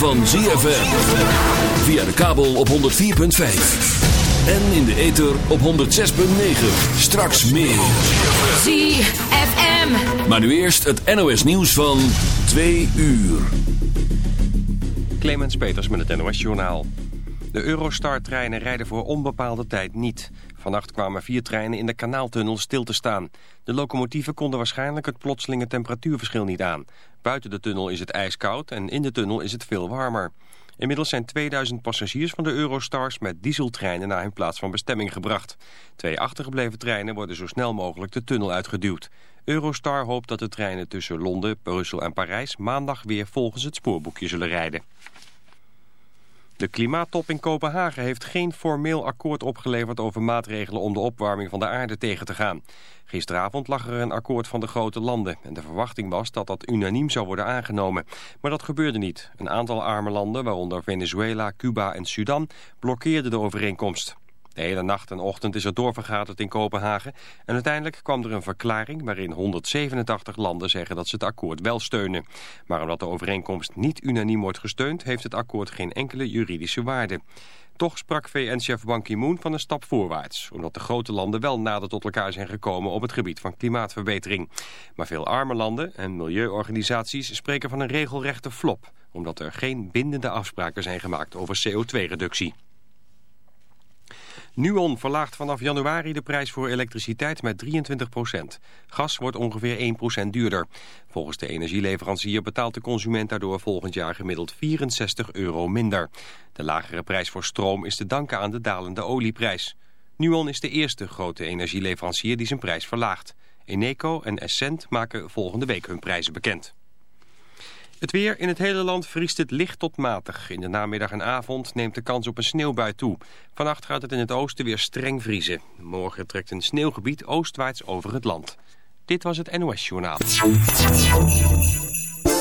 van ZFM. Via de kabel op 104.5. En in de ether op 106.9. Straks meer. ZFM. Maar nu eerst het NOS nieuws van 2 uur. Clemens Peters met het NOS Journaal. De Eurostar-treinen rijden voor onbepaalde tijd niet. Vannacht kwamen vier treinen in de kanaaltunnel stil te staan. De locomotieven konden waarschijnlijk het plotselinge temperatuurverschil niet aan. Buiten de tunnel is het ijskoud en in de tunnel is het veel warmer. Inmiddels zijn 2000 passagiers van de Eurostars met dieseltreinen naar hun plaats van bestemming gebracht. Twee achtergebleven treinen worden zo snel mogelijk de tunnel uitgeduwd. Eurostar hoopt dat de treinen tussen Londen, Brussel en Parijs maandag weer volgens het spoorboekje zullen rijden. De klimaattop in Kopenhagen heeft geen formeel akkoord opgeleverd over maatregelen om de opwarming van de aarde tegen te gaan. Gisteravond lag er een akkoord van de grote landen en de verwachting was dat dat unaniem zou worden aangenomen. Maar dat gebeurde niet. Een aantal arme landen, waaronder Venezuela, Cuba en Sudan, blokkeerden de overeenkomst. De hele nacht en ochtend is er doorvergaderd in Kopenhagen en uiteindelijk kwam er een verklaring waarin 187 landen zeggen dat ze het akkoord wel steunen. Maar omdat de overeenkomst niet unaniem wordt gesteund heeft het akkoord geen enkele juridische waarde. Toch sprak VN-chef Ban Ki-moon van een stap voorwaarts... omdat de grote landen wel nader tot elkaar zijn gekomen op het gebied van klimaatverbetering. Maar veel arme landen en milieuorganisaties spreken van een regelrechte flop... omdat er geen bindende afspraken zijn gemaakt over CO2-reductie. Nuon verlaagt vanaf januari de prijs voor elektriciteit met 23% Gas wordt ongeveer 1% duurder. Volgens de energieleverancier betaalt de consument daardoor volgend jaar gemiddeld 64 euro minder. De lagere prijs voor stroom is te danken aan de dalende olieprijs. Nuon is de eerste grote energieleverancier die zijn prijs verlaagt. Eneco en Essent maken volgende week hun prijzen bekend. Het weer in het hele land vriest het licht tot matig. In de namiddag en avond neemt de kans op een sneeuwbui toe. Vannacht gaat het in het oosten weer streng vriezen. Morgen trekt een sneeuwgebied oostwaarts over het land. Dit was het NOS Journaal.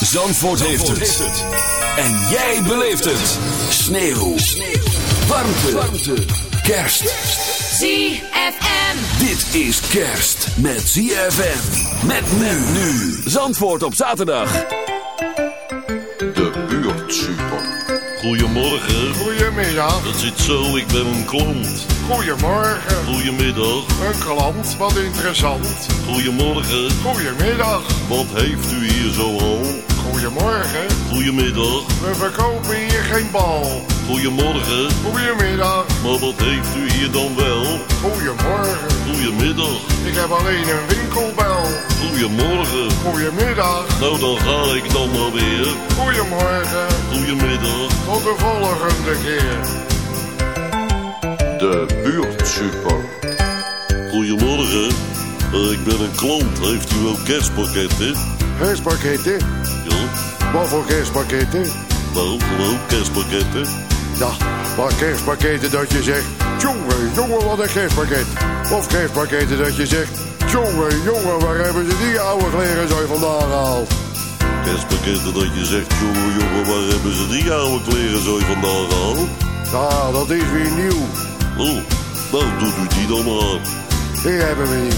Zandvoort heeft het. En jij beleeft het. Sneeuw. Warmte. Warmte. Kerst. ZFM. Dit is kerst met ZFM. Met men nu. Zandvoort op zaterdag. De buurtsuper. Goedemorgen. Goedemiddag. Dat zit zo, ik ben een klant. Goedemorgen. Goedemiddag. Een klant, wat interessant. Goedemorgen. Goedemiddag. Wat heeft u hier zo al? Goedemorgen. Goedemiddag. We verkopen hier geen bal. Goedemorgen. Goedemiddag. Maar wat heeft u hier dan wel? Goedemorgen. Goedemiddag. Ik heb alleen een winkelbel. Goedemorgen. Goedemiddag. Nou, dan ga ik dan maar weer. Goedemorgen. Goedemiddag. Tot de volgende keer. De buurtsuper. Goedemorgen. Eh, ik ben een klant. Heeft u ook kerstpakketten? Kerstpakketten? Wat voor kerstpakketten? Nou, gewoon kerstpakketten. Ja, maar kerstpakketten dat je zegt... Jongen, jongen, wat een kerstpakket. Of kerstpakketten dat je zegt... Jongen, jongen, waar hebben ze die oude kleren zo vandaan gehaald? kerstpakketten dat je zegt, jongen, jongen, waar hebben ze die oude kleren zo vandaan gehaald? Ja, dat is weer nieuw. Oh, nou doet u die dan maar. Die hebben we niet.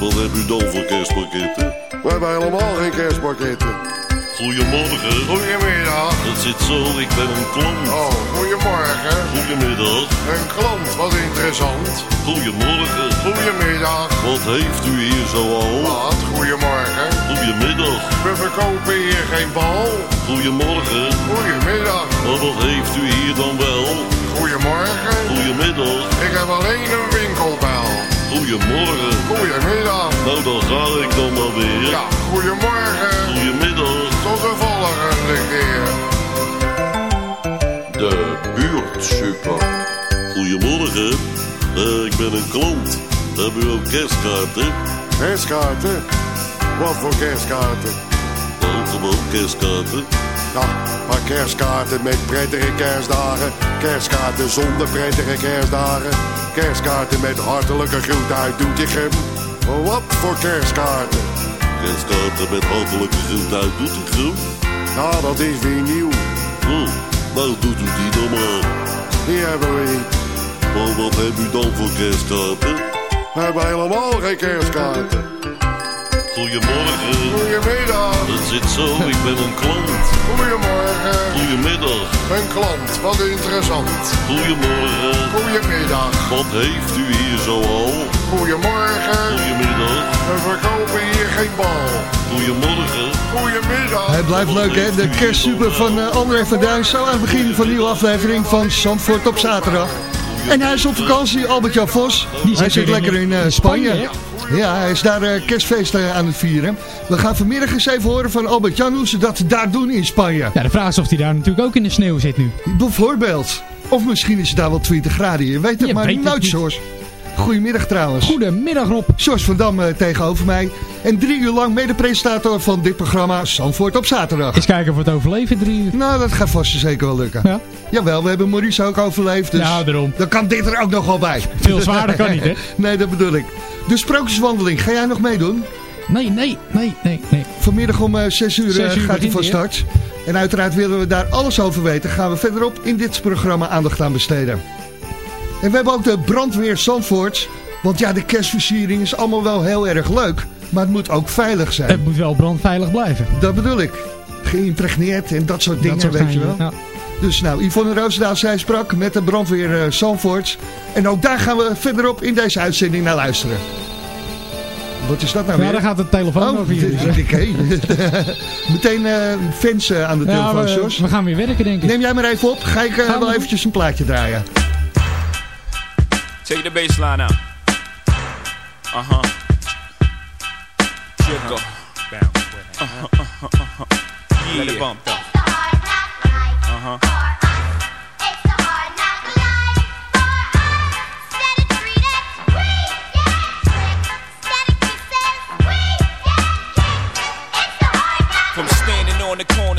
Wat heb u dan voor kerstpakketten? We hebben helemaal geen kerstpakketten. Goedemorgen. Goedemiddag. Het zit zo, ik ben een klant. Oh, goedemorgen. Goedemiddag. Een klant, wat interessant. Goedemorgen. Goedemiddag. Wat heeft u hier zo al? Wat? Goedemorgen. Goedemiddag. We verkopen hier geen bal. Goedemorgen. Goedemiddag. Maar wat heeft u hier dan wel? Goedemorgen. Goedemiddag. Ik heb alleen een winkelbel. Goedemorgen. Goedemiddag. Nou, dan ga ik dan maar weer. Ja, goedemorgen. Goedemiddag. Tot de volgende keer. De buurt super. Goedemorgen. Eh, ik ben een klant. Hebben u ook kerstkaarten? Kerstkaarten? Wat voor kerstkaarten? Nou, gewoon kerstkaarten. Ja, paar kerstkaarten met prettige kerstdagen. Kerstkaarten zonder prettige kerstdagen. Kerstkaarten met hartelijke groet uit Doetinchem. Wat voor kerstkaarten? Kerstkaarten met hartelijke groet uit Doetinchem. Ja, dat is weer nieuw. Oh, nou doet u die dan maar. Die hebben we niet. Maar wat hebt u dan voor kerstkaarten? We hebben helemaal geen kerstkaarten. Goedemorgen. Goedemiddag. Het zit zo, ik ben een klant. Goedemorgen. Goedemiddag. Een klant, wat interessant. Goedemorgen. Goedemiddag. Wat heeft u hier zo al? Goedemorgen. Goedemiddag. We verkopen hier geen bal. Goedemorgen. Goedemiddag. Het blijft leuk hè, de kerstsuper van eh, André van Duin. Zo aan het begin van een nieuwe aflevering van Zandvoort op zaterdag. En hij is op vakantie, Albert-Jan Vos. Hij zit lekker in eh, Spanje. Ja, hij is daar eh, kerstfeesten aan het vieren. We gaan vanmiddag eens even horen van Albert-Jan hoe ze dat daar doen in Spanje. Ja, de vraag is of hij daar natuurlijk ook in de sneeuw zit nu. Bijvoorbeeld. Of misschien is het daar wel 20 graden. Je weet het Je maar weet niet. Sjors. Goedemiddag trouwens. Goedemiddag Rob. Sjors van Dam eh, tegenover mij. En drie uur lang mede-presentator van dit programma Zandvoort op zaterdag. Eens kijken of we het overleven drie uur. Nou, dat gaat vast en zeker wel lukken. Ja. Jawel, we hebben Maurice ook overleefd. Dus Ja, daarom. Dan kan dit er ook nog wel bij. Veel zwaarder kan niet, hè? nee, dat bedoel ik. De sprookjeswandeling, ga jij nog meedoen? Nee, nee, nee, nee, nee. Vanmiddag om 6 uur, Zes eh, uur gaat hij van start. En uiteraard willen we daar alles over weten. Gaan we verderop in dit programma aandacht aan besteden. En we hebben ook de brandweer Zandvoort. Want ja, de kerstversiering is allemaal wel heel erg leuk. Maar het moet ook veilig zijn. Het moet wel brandveilig blijven. Dat bedoel ik. Geïmpregneerd en dat soort dingen, Dat soort weet je wel. ja. Dus nou, Yvonne Roosendaal, zij sprak met de brandweer eh, Zandvoort. En ook daar gaan we verderop in deze uitzending naar luisteren. Wat is dat nou Ja, weer? daar gaat de telefoon Oh, over hier. dus, oké. Meteen eh, fans eh, aan de Ja, telefoon, we, we gaan weer werken, denk ik. Neem jij maar even op. Ga ik wel eventjes een plaatje draaien. Take the bass line out. Uh huh. Jiggle. Bounce. Uh-huh, uh-huh, uh-huh. Yeah. Let it bump though. Uh huh.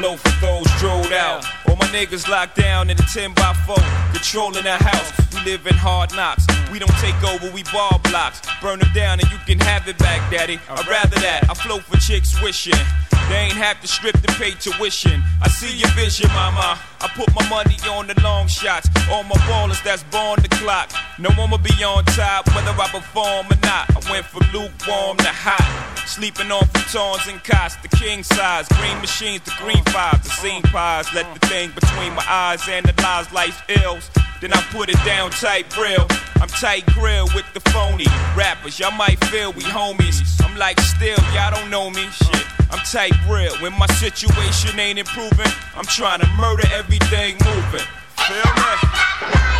I flow for those drilled out. All my niggas locked down in a 10 by 4, controlling the house. We live in hard knocks. We don't take over, we ball blocks. Burn them down and you can have it back, daddy. I'd rather that. I flow for chicks wishing. They ain't have to strip to pay tuition. I see your vision, mama. I put my money on the long shots. All my ballers that's born the clock. No one will be on top, whether I perform or not. I went from lukewarm to hot. Sleeping on futons and cots, the king size. Green machines, the green fives, the scene pies. Let the thing between my eyes analyze life's ills. Then I put it down tight real. I'm tight grill with the phony rappers. Y'all might feel we homies. I'm like still, y'all don't know me. Shit, I'm tight real. When my situation ain't improving, I'm trying to murder everything moving. Feel me?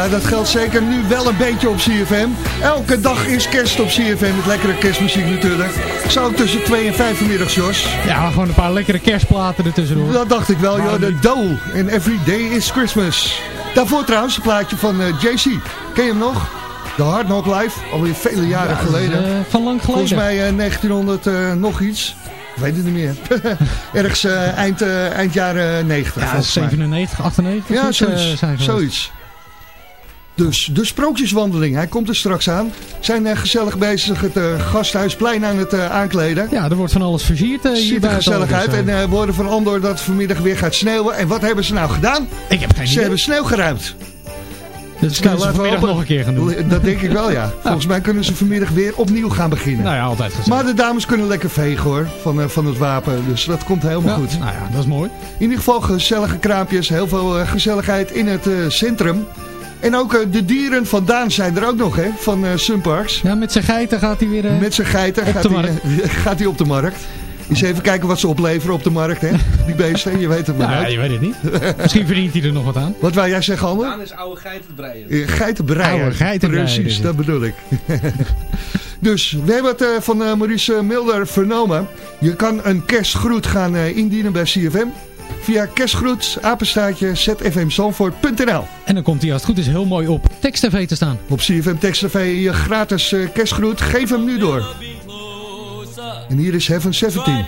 Ja, dat geldt zeker nu wel een beetje op CFM. Elke dag is kerst op CFM met lekkere kerstmuziek natuurlijk. Zo ook tussen 2 en 5 vanmiddag, Jos. Ja, gewoon een paar lekkere kerstplaten ertussendoor. Dat dacht ik wel, joh. De Doe en Every Day is Christmas. Daarvoor trouwens een plaatje van eh, JC. Ken je hem nog? De Hard Knock Live, alweer vele jaren Ja, geleden. eh, van lang geleden. Volgens mij eh, 1900 eh, nog iets. Ik weet het niet meer. Ergens eind, eind jaren 90. Ja, volgens mij. 97, 98. Ja, zoiets, zoiets. Dus de sprookjeswandeling, hij komt er straks aan. Zijn eh, gezellig bezig het eh, gasthuisplein aan het eh, aankleden. Ja, er wordt van alles versierd uh, Ziet er gezellig uit. En woorden van Andor dat het vanmiddag weer gaat sneeuwen. En wat hebben ze nou gedaan? Ik heb geen Ze idee. hebben sneeuw geruimd. Dus kunnen ze vanmiddag nog een keer gaan doen. Dat denk ik wel, ja. Volgens mij kunnen ze vanmiddag weer opnieuw gaan beginnen. Nou ja, altijd gezegd. Maar de dames kunnen lekker vegen hoor, van, van het wapen. Dus dat komt helemaal Ja, goed. Nou ja, dat is mooi. In ieder geval gezellige kraampjes, heel veel gezelligheid in het centrum. En ook eh, de dieren van Daan zijn er ook nog, hè, van eh Sunparks. Ja, met zijn geiten gaat hij weer... eh, Met zijn geiten op gaat de hij, markt. gaat hij op de markt. Eens even kijken wat ze opleveren op de markt, hè. Die beesten, je weet het maar ja, je weet het niet. Misschien verdient hij er nog wat aan. Wat wou jij zeggen, Ander? Daan is oude geitenbreien. Geitenbreien. Oude geitenbreien, Precies, dus. dat bedoel ik. dus, we hebben het eh, van eh, Maurice Mulder vernomen. Je kan een kerstgroet gaan eh, indienen bij CFM. Via kerstgroet, apenstaartje, zfmzandvoort.nl En dan komt hij als het goed is heel mooi op Text TV te staan. Op CFM Text TV je gratis eh, kerstgroet. Geef hem nu door. En hier is Heaven 17.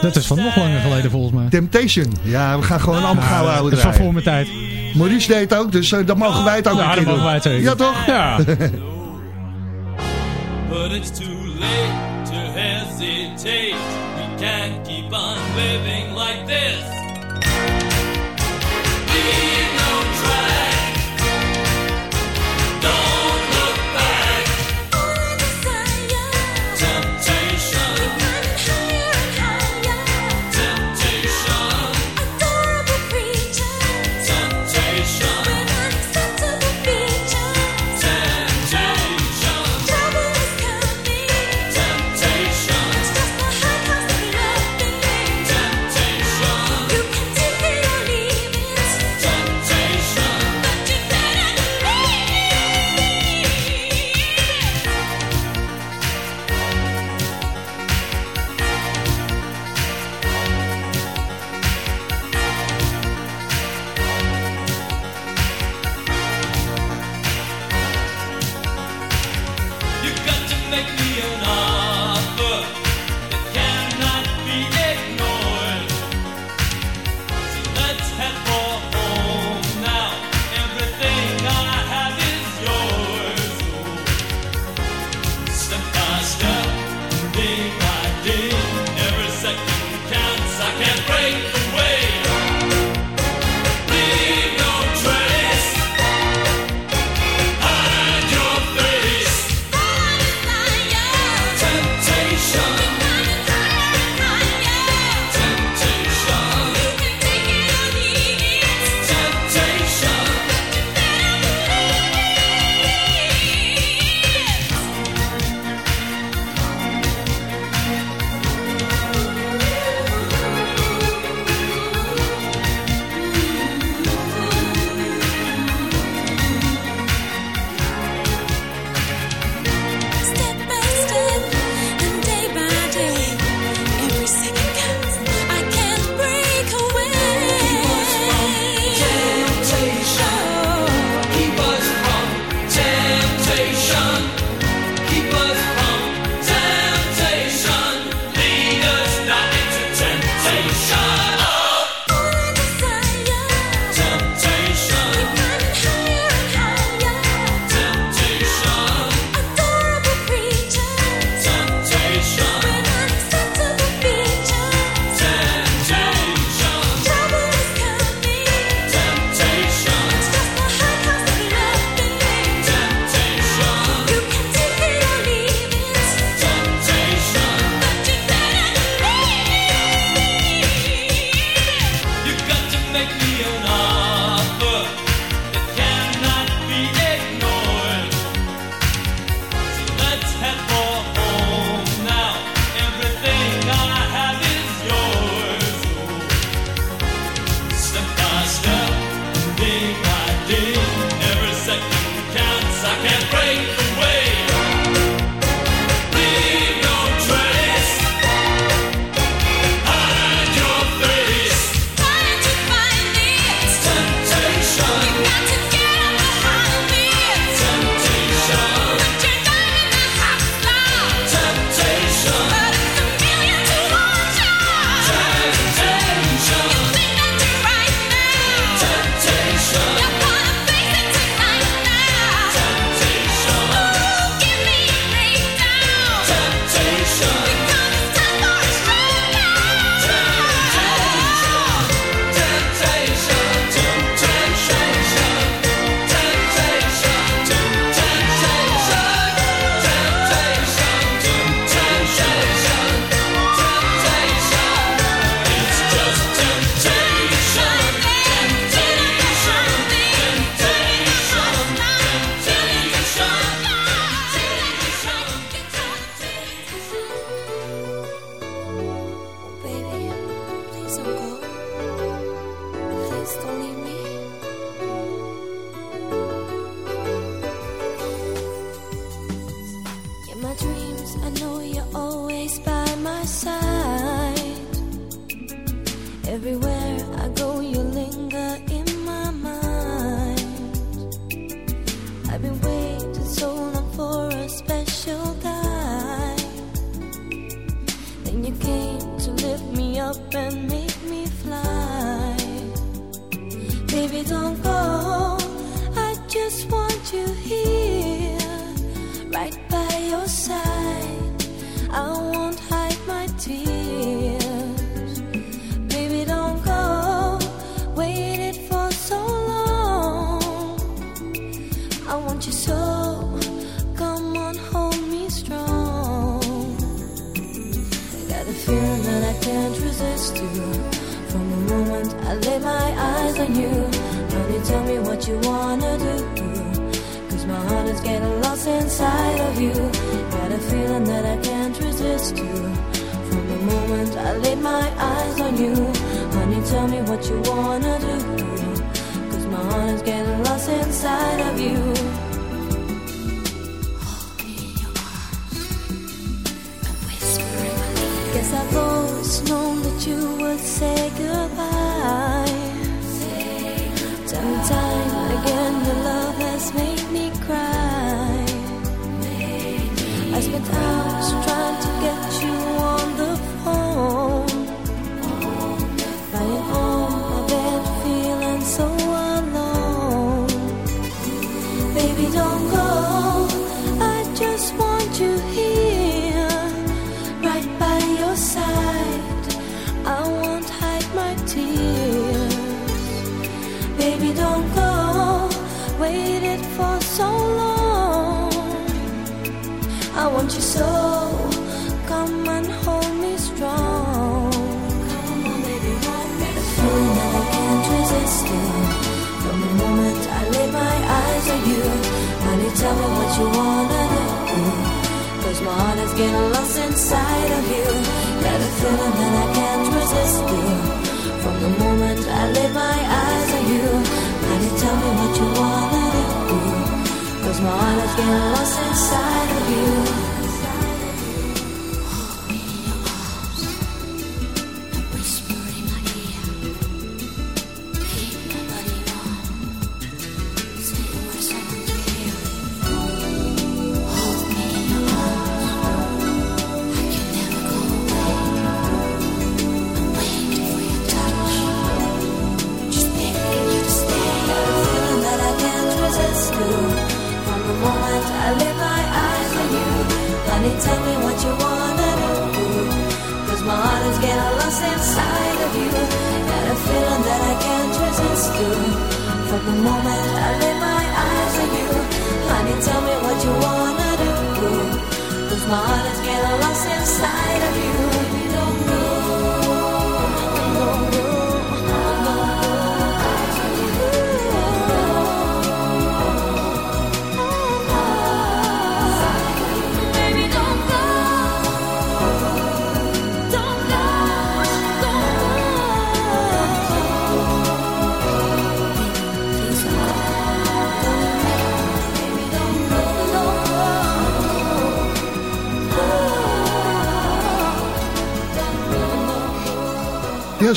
Dat is van nog langer geleden volgens mij. Temptation. Ja, we gaan gewoon allemaal gauw dat houden is van voor mijn tijd. Maurice deed het ook, dus eh, dan mogen wij het ook Ja, een dat keer mogen doen. wij het zeker. Ja, toch? Ja. But it's too late to hesitate. We can't keep on living like this.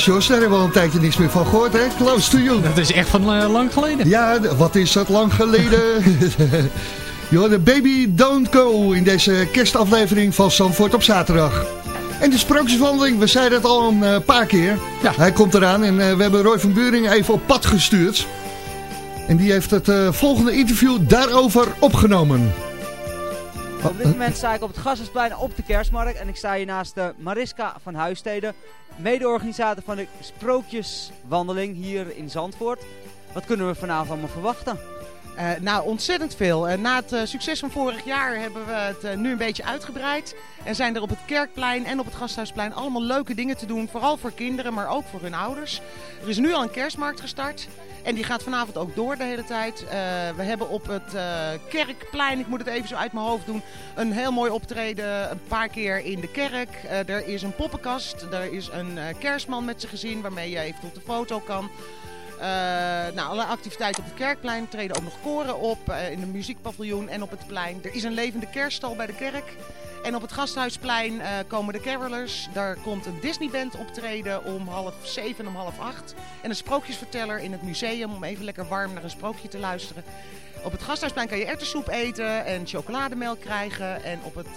Jos, daar hebben we al een tijdje niks meer van gehoord, hè? Close to you. Dat is echt van eh, lang geleden. Ja, wat is dat lang geleden? Joh, de Baby Don't Go in deze kerstaflevering van Zandvoort op zaterdag. En de sprookjeswandeling, we zeiden het al een eh, paar keer. Ja. Hij komt eraan en eh, we hebben Roy van Buring even op pad gestuurd. En die heeft het volgende interview daarover opgenomen. Op dit moment sta ik op het Gassersplein op de kerstmarkt en ik sta hier naast de Mariska van Huisteden, mede-organisator van de Sprookjeswandeling hier in Zandvoort. Wat kunnen we vanavond allemaal verwachten? Eh, nou, ontzettend veel. Eh, na het eh, succes van vorig jaar hebben we het nu een beetje uitgebreid. En zijn er op het Kerkplein en op het Gasthuisplein allemaal leuke dingen te doen. Vooral voor kinderen, maar ook voor hun ouders. Er is nu al een kerstmarkt gestart. En die gaat vanavond ook door de hele tijd. We hebben op het Kerkplein, ik moet het even zo uit mijn hoofd doen, een heel mooi optreden. Een paar keer in de kerk. Er is een poppenkast. Er is een kerstman met zijn gezin waarmee je even op de foto kan. Eh, nou, alle activiteiten op het Kerkplein Er treden ook nog koren op eh, in de muziekpaviljoen en op het plein. Er is een levende kerststal bij de kerk. En op het Gasthuisplein eh, komen de carolers. Daar komt een Disneyband optreden om half zeven en om half acht. En een sprookjesverteller in het museum om even lekker warm naar een sprookje te luisteren. Op het Gasthuisplein kan je erwtensoep eten en chocolademelk krijgen. En op het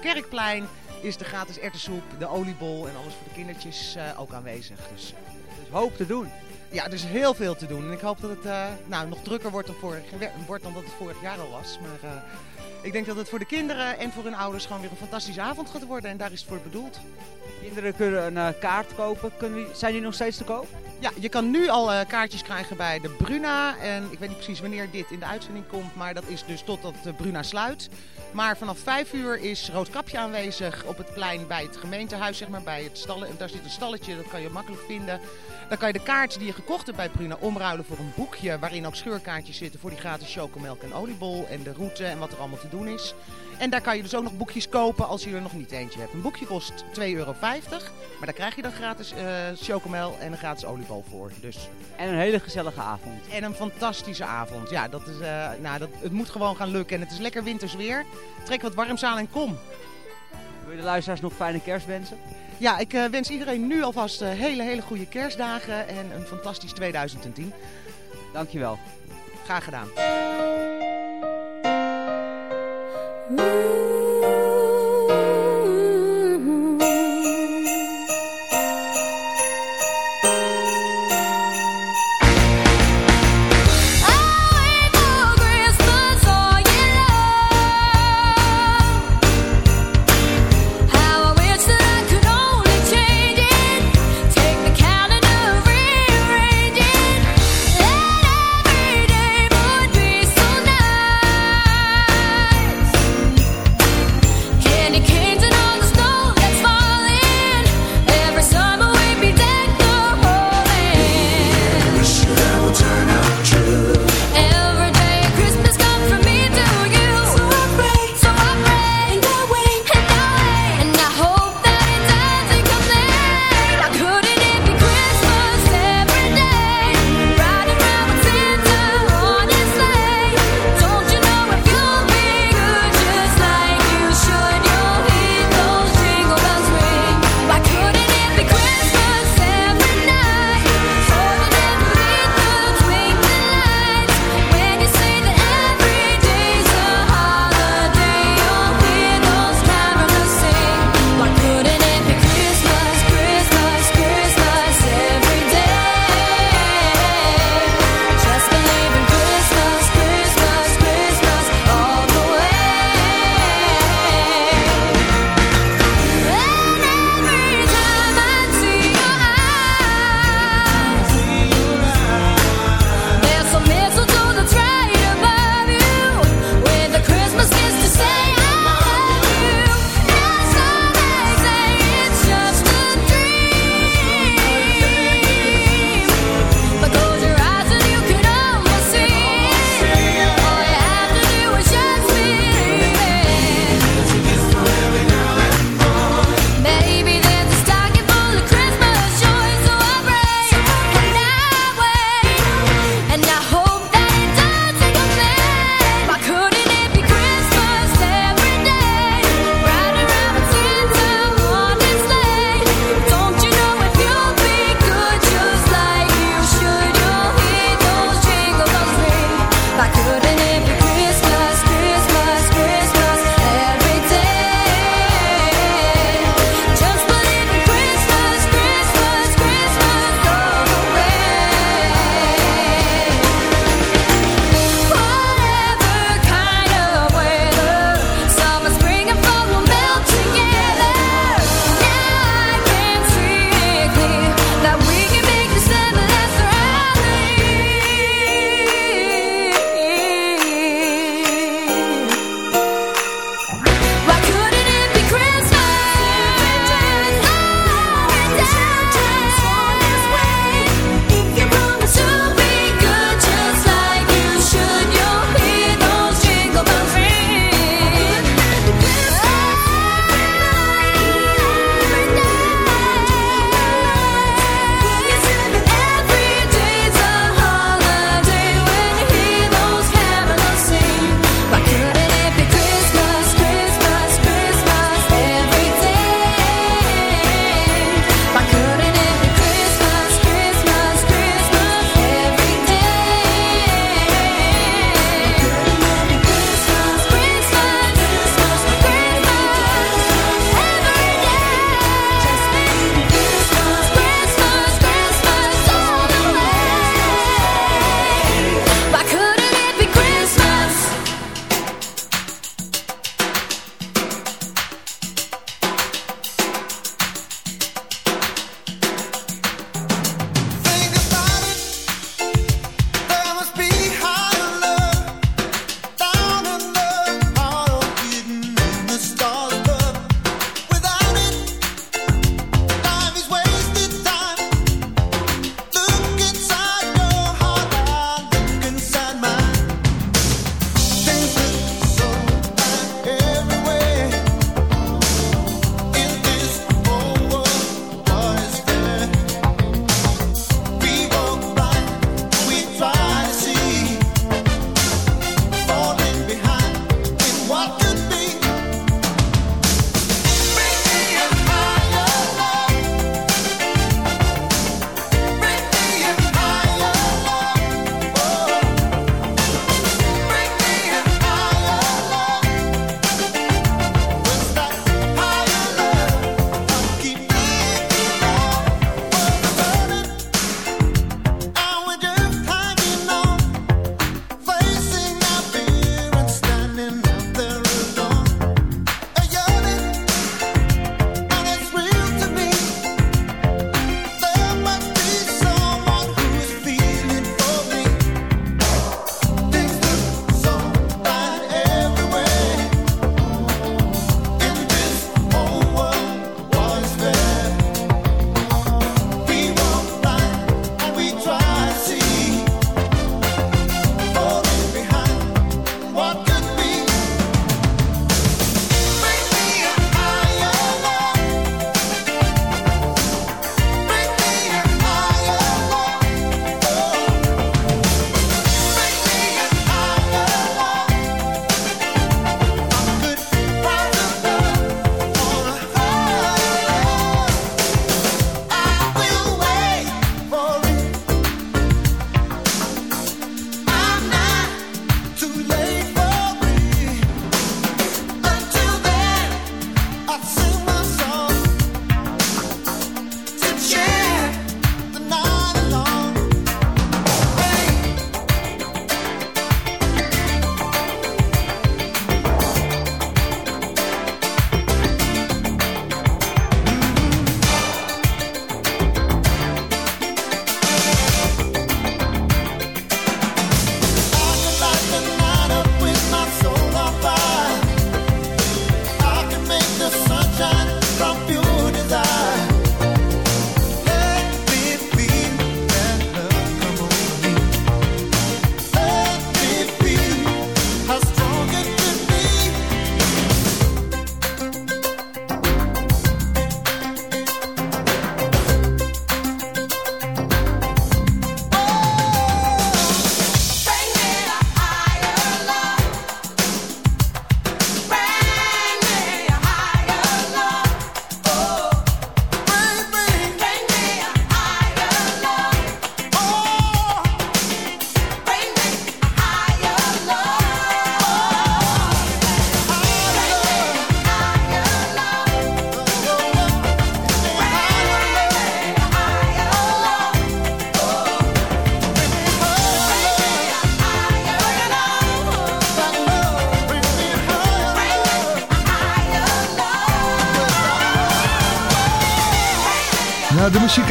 Kerkplein is de gratis erwtensoep, de oliebol en alles voor de kindertjes ook aanwezig. Dus, dus hoop te doen. Ja, er is heel veel te doen. En ik hoop dat het eh, nou, nog drukker wordt dan, vorig, wordt dan dat het vorig jaar al was. Maar eh, ik denk dat het voor de kinderen en voor hun ouders gewoon weer een fantastische avond gaat worden. En daar is het voor bedoeld. Kinderen kunnen een eh, kaart kopen. Kunnen zijn die nog steeds te koop? Ja, je kan nu al eh, kaartjes krijgen bij de Bruna. En ik weet niet precies wanneer dit in de uitzending komt, maar dat is dus totdat de Bruna sluit. Maar vanaf 5 uur is Roodkapje aanwezig op het plein bij het gemeentehuis, zeg maar, bij het stallen. Daar zit een stalletje, dat kan je makkelijk vinden. Dan kan je de kaart die je gekocht hebt bij Bruna omruilen voor een boekje waarin ook scheurkaartjes zitten voor die gratis chocomelk en oliebol en de route en wat er allemaal te doen is. En daar kan je dus ook nog boekjes kopen als je er nog niet eentje hebt. Een boekje kost 2,50 euro, maar daar krijg je dan gratis eh chocomel en een gratis oliebol voor. Dus. En een hele gezellige avond. En een fantastische avond. Ja, dat is, eh, nou, dat, het moet gewoon gaan lukken. En het is lekker winters weer. Trek wat warms aan en kom. Wil je de luisteraars nog fijne kerst wensen? Ja, ik eh, wens iedereen nu alvast eh, hele, hele goede kerstdagen en een fantastisch 2010. Dankjewel. Graag gedaan.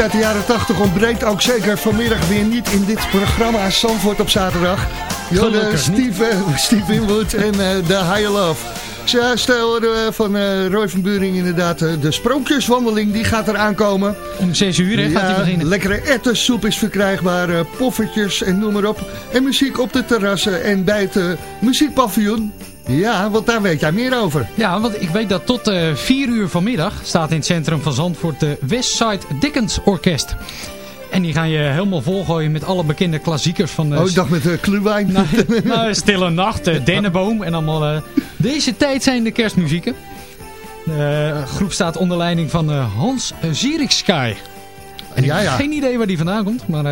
Muziek uit de jaren 80 ontbreekt ook zeker vanmiddag weer niet in dit programma Zandvoort op zaterdag. Jorde, Steve, eh, Steve Winwood en uh, The Higher Love. Stel van uh, Roy van Buring inderdaad, uh, de sprookjeswandeling die gaat er aankomen. Om 6 uur hè, ja, gaat hij beginnen. Lekkere ettensoep is verkrijgbaar, poffertjes en noem maar op. En muziek op de terrassen en bij het muziekpaviljoen. Ja, want daar weet jij meer over. Ja, want ik weet dat tot uh, 4 uur vanmiddag staat in het centrum van Zandvoort de Westside Dickens Orkest. En die gaan je helemaal volgooien met alle bekende klassiekers van... oh, ik dacht met uh, Kluwijn. nou, nou, Stille Nacht, uh, Dennenboom en allemaal... Uh, deze tijd zijn de kerstmuzieken. De groep staat onder leiding van Hans Zierikskaai. En ja, ik ja. heb geen idee waar die vandaan komt, maar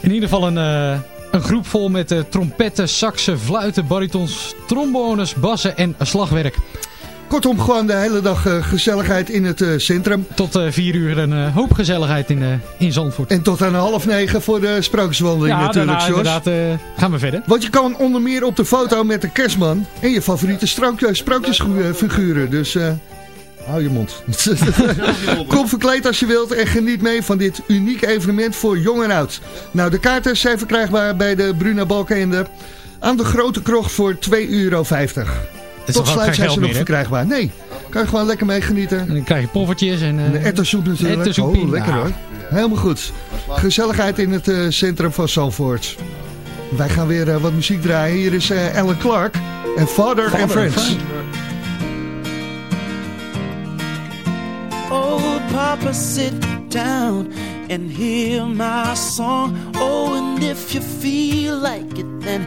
in ieder geval een... Een groep vol met trompetten, saxen, fluiten, baritons, trombones, bassen en slagwerk. Kortom, gewoon de hele dag uh, gezelligheid in het uh, centrum. Tot vier uur een hoop gezelligheid in, in Zandvoort. En tot aan half negen voor de sprookjeswandeling ja, natuurlijk, daarna, inderdaad gaan we verder. Want je kan onder meer op de foto met de kerstman en je favoriete sprookjesfiguren. Dus... Hou je mond. Kom verkleed als je wilt en geniet mee van dit unieke evenement voor jong en oud. Nou, de kaarten zijn verkrijgbaar bij de Bruna Balkenende aan de Grote Krocht voor 2,50 euro. Tot sluit zijn ze nog verkrijgbaar. Nee, kan je gewoon lekker mee genieten. En dan krijg je poffertjes en... Uh, de ettersoep natuurlijk. Ettersoep oh, lekker hoor. Helemaal goed. Gezelligheid in het uh, centrum van Zandvoort. Wij gaan weer uh, wat muziek draaien. Hier is Ellen Clark en Father, Father and Friends. Oh, Papa, sit down and hear my song. Oh, and if you feel like it, then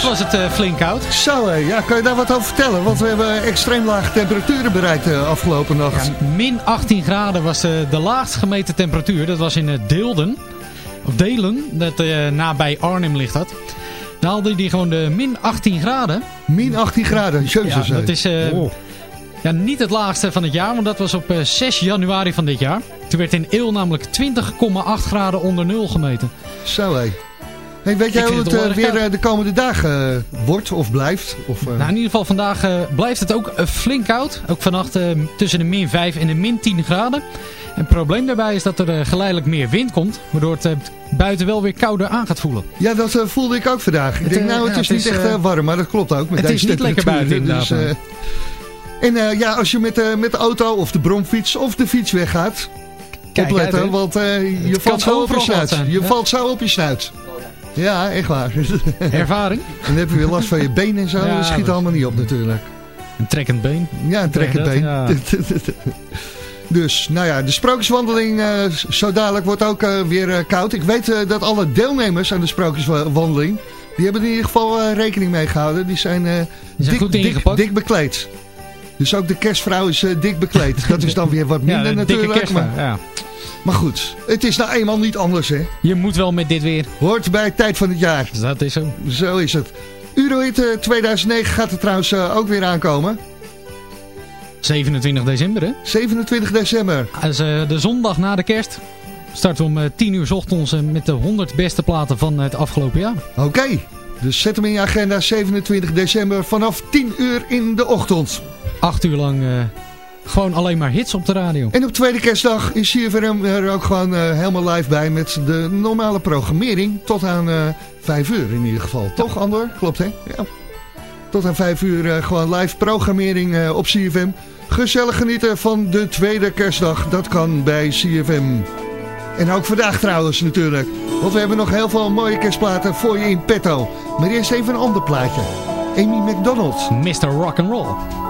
Eh, Sjors. was het eh, flink koud. Zo, hé. ja, kan je daar wat over vertellen? Want we hebben extreem lage temperaturen bereikt de afgelopen nacht. Ja, min 18 graden was de, de laagst gemeten temperatuur. Dat was in eh, Deelden. Of Delen, dat eh, nabij Arnhem ligt dat. Daar haalde die gewoon de min 18 graden. Min 18 graden, jezus. Ja, dat is eh, Oh. ja, niet het laagste van het jaar, want dat was op eh, 6 januari van dit jaar. Toen werd in Eel namelijk 20,8 graden onder nul gemeten. Zo, hé. Hey, weet jij hoe het het eh, weer eh, de komende dagen eh, wordt of blijft? Of, Nou, in ieder geval vandaag blijft het ook flink koud. Ook vannacht tussen de min 5 en de min 10 graden. En het probleem daarbij is dat er geleidelijk meer wind komt. Waardoor het buiten wel weer kouder aan gaat voelen. Ja, dat voelde ik ook vandaag. Ik Het, denk, nou, het ja, is het niet is, echt warm, maar dat klopt ook. Met het deze is niet lekker buiten, eh, en ja, als je met, met de auto of de bromfiets of de fiets weggaat, Kijk opletten, uit, want je valt zo op je snuit. Je ja. valt zo op je snuit. Ja, echt waar. Ervaring? En dan heb je weer last van je benen en zo. Ja, dat schiet allemaal niet op natuurlijk. Een trekkend been. Ja, een trekkend been. dus, nou ja, de sprookjeswandeling eh, zo dadelijk wordt ook eh, weer eh, koud. Ik weet dat alle deelnemers aan de sprookjeswandeling... die hebben in ieder geval rekening mee gehouden. Die zijn, zijn dik, goed dik, ingepakt. dik bekleed. Dus ook de kerstvrouw is eh, dik bekleed. Dat is dan weer wat minder ja, natuurlijk. Kerstvrouw, maar, ja. maar goed, het is nou eenmaal niet anders hè. Je moet wel met dit weer. Hoort bij tijd van het jaar. Dus dat is zo. Zo is het. Eurohit 2009 gaat er trouwens eh, ook weer aankomen. 27 december hè? 27 december. Dat is eh, de zondag na de kerst. Start om 10 uur s ochtends met de 100 beste platen van het afgelopen jaar. Oké. Dus zet hem in je agenda 27 december vanaf 10 uur in de ochtend acht uur lang eh, gewoon alleen maar hits op de radio. En op tweede kerstdag is CFM er ook gewoon eh, helemaal live bij met de normale programmering. Tot aan uh, vijf uur in ieder geval. Toch ja. Ander? Klopt hè? Ja. Tot aan vijf uur gewoon live programmering op CFM. Gezellig genieten van de tweede kerstdag. Dat kan bij CFM. En ook vandaag trouwens natuurlijk. Want we hebben nog heel veel mooie kerstplaten voor je in petto. Maar eerst even een ander plaatje. Amy McDonald's, Mr. Rock'n'Roll.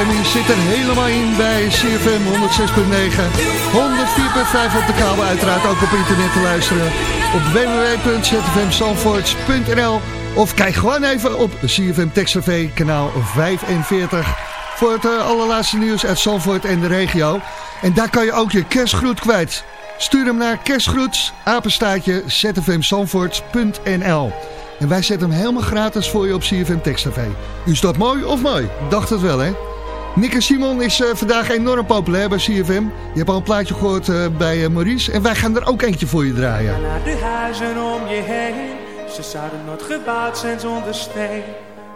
kerststemming zit er helemaal in bij CFM 106.9. 104.5 op de kabel, uiteraard ook op internet te luisteren. Op www.zfmzandvoorts.nl Of kijk gewoon even op CFM Text kanaal 45 voor het eh, allerlaatste nieuws uit Zandvoort en de regio. En daar kan je ook je kerstgroet kwijt. Stuur hem naar kerstgroets, apenstaatje, En wij zetten hem helemaal gratis voor je op CFM Text TV. Is dat mooi of mooi? Dacht het wel, hè? Nick en Simon is eh, vandaag enorm populair bij CFM. Je hebt al een plaatje gehoord eh, bij eh, Maurice. En wij gaan er ook eentje voor je draaien. Naar de huizen om je heen, ze zouden nooit gebouwd zijn zonder steen.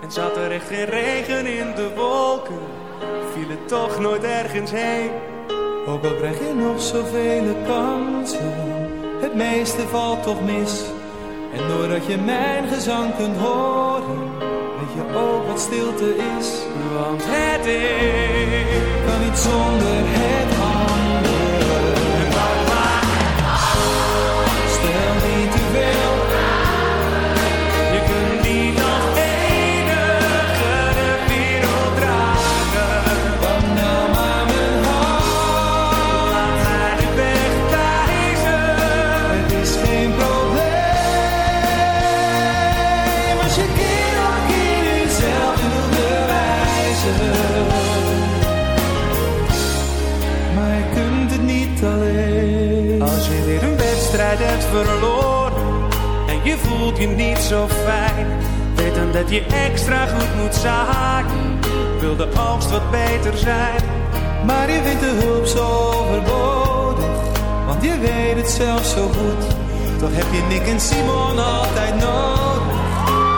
En zat er echt geen regen in de wolken, viel het toch nooit ergens heen. Ook al krijg je nog zoveel kansen, het meeste valt toch mis. En doordat je mijn gezang kunt horen, je ook wat stilte is. Want het is kan niet zonder het verloren en je voelt je niet zo fijn, weet dan dat je extra goed moet zaaien. Wil de oogst wat beter zijn, Maar je vindt de hulp zo overbodig, want je weet het zelf zo goed. Toch heb je Nick en Simon altijd nodig,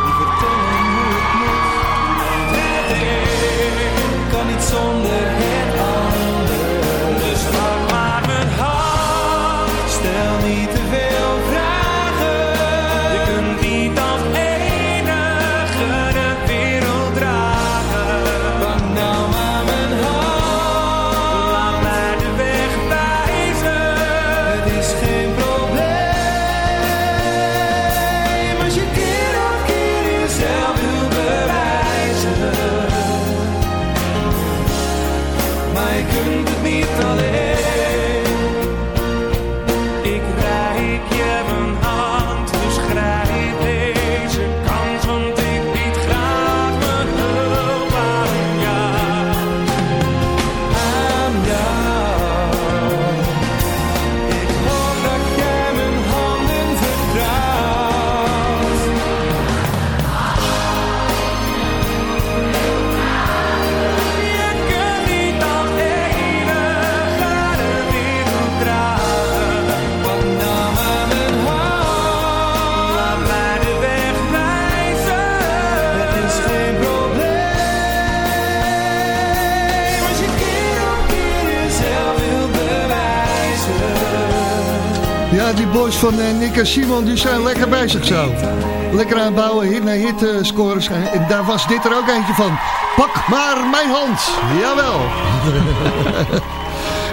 die vertellen hoe het moet. Een kan niet zonder Ja, die boys van eh, Nick en Simon die zijn lekker bezig zo. Lekker aan het bouwen, hit naar hit eh, scores. En, en daar was dit er ook eentje van. Pak maar mijn hand. Jawel.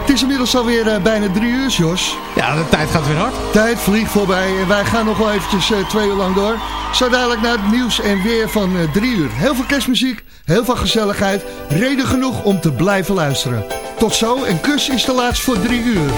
Het is inmiddels alweer uh, bijna drie uur, Jos. Ja, de tijd gaat weer hard. Tijd vliegt voorbij en wij gaan nog wel eventjes uh, twee uur lang door. Zo dadelijk naar het nieuws en weer van uh, drie uur. Heel veel kerstmuziek, heel veel gezelligheid. Reden genoeg om te blijven luisteren. Tot zo en kus is de laatst voor drie uur.